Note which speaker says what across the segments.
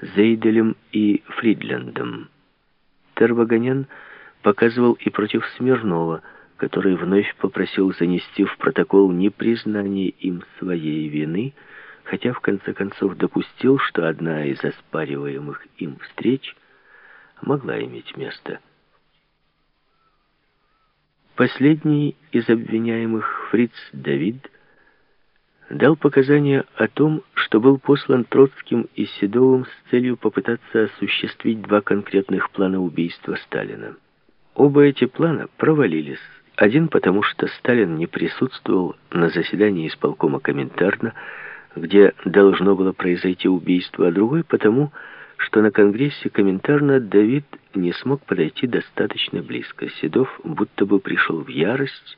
Speaker 1: Зейделем и Фридлендом. Тервагонян показывал и против Смирнова, который вновь попросил занести в протокол непризнание им своей вины, хотя в конце концов допустил, что одна из оспариваемых им встреч могла иметь место. Последний из обвиняемых, Фриц Давид, дал показания о том, что был послан Троцким и Седовым с целью попытаться осуществить два конкретных плана убийства Сталина. Оба эти плана провалились. Один потому, что Сталин не присутствовал на заседании исполкома Коминтерна, где должно было произойти убийство, а другой потому, что на Конгрессе Коминтерна Давид не смог подойти достаточно близко. Седов будто бы пришел в ярость,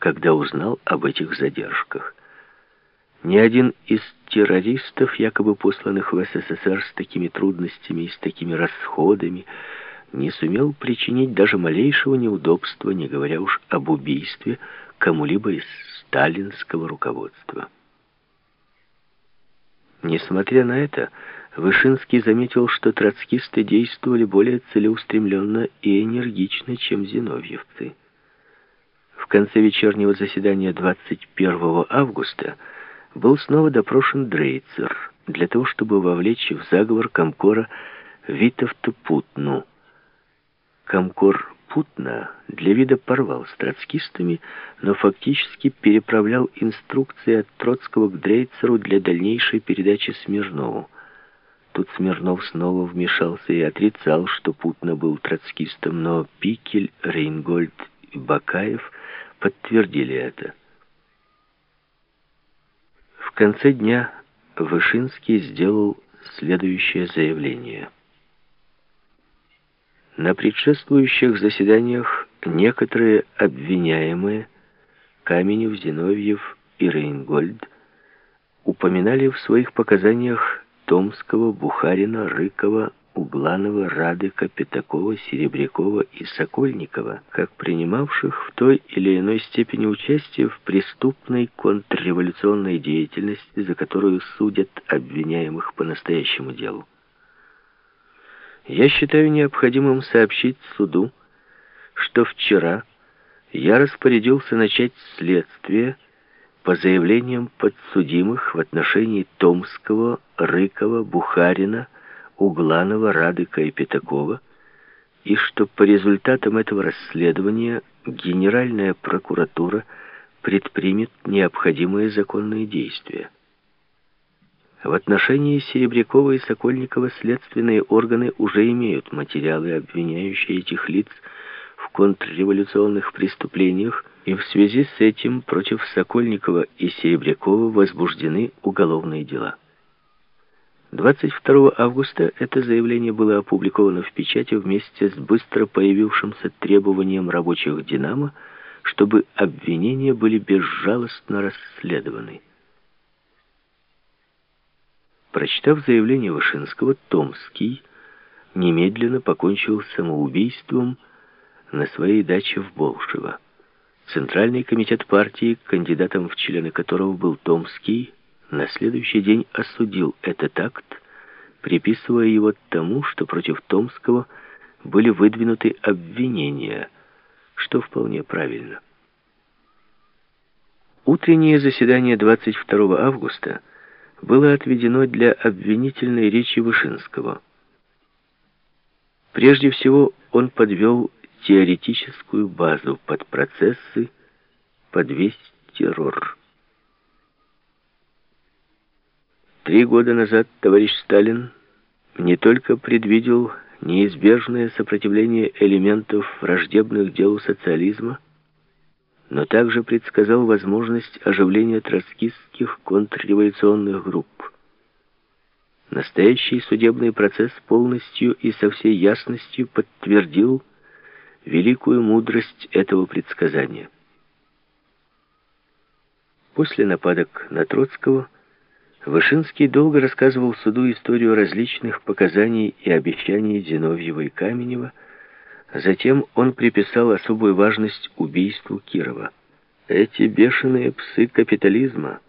Speaker 1: когда узнал об этих задержках. Ни один из террористов, якобы посланных в СССР с такими трудностями и с такими расходами, не сумел причинить даже малейшего неудобства, не говоря уж об убийстве кому-либо из сталинского руководства. Несмотря на это, Вышинский заметил, что троцкисты действовали более целеустремленно и энергично, чем зиновьевцы. В конце вечернего заседания 21 августа был снова допрошен Дрейцер для того, чтобы вовлечь в заговор Комкора Витовта Путну. Комкор Путна для вида порвал с троцкистами, но фактически переправлял инструкции от Троцкого к Дрейцеру для дальнейшей передачи Смирнову. Тут Смирнов снова вмешался и отрицал, что Путна был троцкистом, но Пикель, Рейнгольд и Бакаев подтвердили это. Конце дня Вышинский сделал следующее заявление. На предшествующих заседаниях некоторые обвиняемые Каменев, Зиновьев и Рейнгольд упоминали в своих показаниях Томского, Бухарина, Рыкова, Угланова, Радыка, Пятакова, Серебрякова и Сокольникова, как принимавших в той или иной степени участие в преступной контрреволюционной деятельности, за которую судят обвиняемых по настоящему делу. Я считаю необходимым сообщить суду, что вчера я распорядился начать следствие по заявлениям подсудимых в отношении Томского, Рыкова, Бухарина, Угланова, Радыка и Пятакова, и что по результатам этого расследования Генеральная прокуратура предпримет необходимые законные действия. В отношении Серебрякова и Сокольникова следственные органы уже имеют материалы, обвиняющие этих лиц в контрреволюционных преступлениях, и в связи с этим против Сокольникова и Серебрякова возбуждены уголовные дела. 22 августа это заявление было опубликовано в печати вместе с быстро появившимся требованием рабочих «Динамо», чтобы обвинения были безжалостно расследованы. Прочитав заявление Вышинского, Томский немедленно покончил самоубийством на своей даче в Болшево. Центральный комитет партии, кандидатом в члены которого был Томский, на следующий день осудил этот акт, приписывая его тому, что против Томского были выдвинуты обвинения, что вполне правильно. Утреннее заседание 22 августа было отведено для обвинительной речи Вышинского. Прежде всего, он подвел теоретическую базу под процессы, под весь террор. Три года назад товарищ Сталин не только предвидел неизбежное сопротивление элементов враждебных делу социализма, но также предсказал возможность оживления троцкистских контрреволюционных групп. Настоящий судебный процесс полностью и со всей ясностью подтвердил великую мудрость этого предсказания. После нападок на Троцкого Вышинский долго рассказывал суду историю различных показаний и обещаний Зиновьева и Каменева, Затем он приписал особую важность убийству Кирова. Эти бешеные псы капитализма